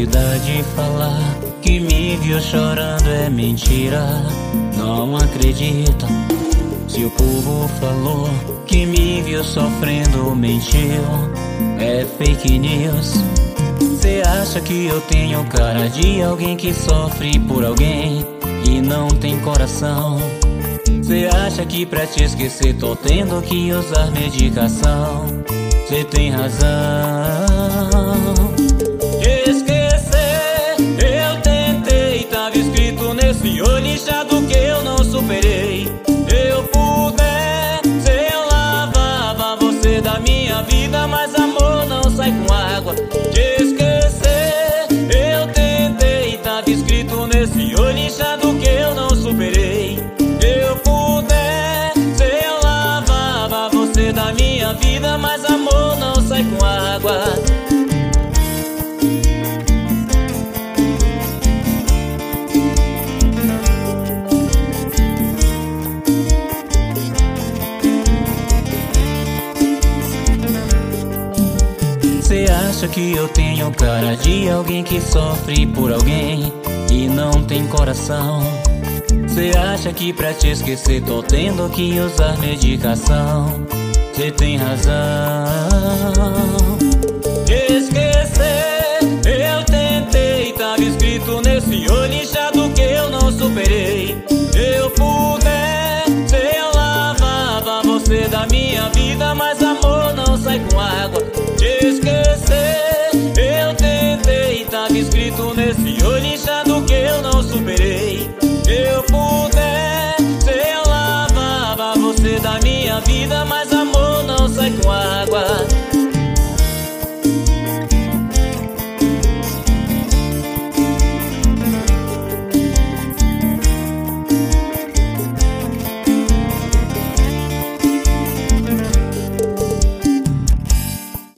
necessidade de falar que me viu chorando é mentira. Não acredita. Se o povo falou que me viu sofrendo, mentiu. É fake news. Cê acha que eu tenho cara de alguém que sofre por alguém e não tem coração? Cê acha que pra te esquecer tô tendo que usar medicação? Cê tem razão. Você acha que eu tenho cara de alguém que sofre por alguém e não tem coração? Você acha que pra te esquecer tô tendo que usar medicação? Você tem razão. Esquecer, eu tentei, tava escrito nesse vida, mas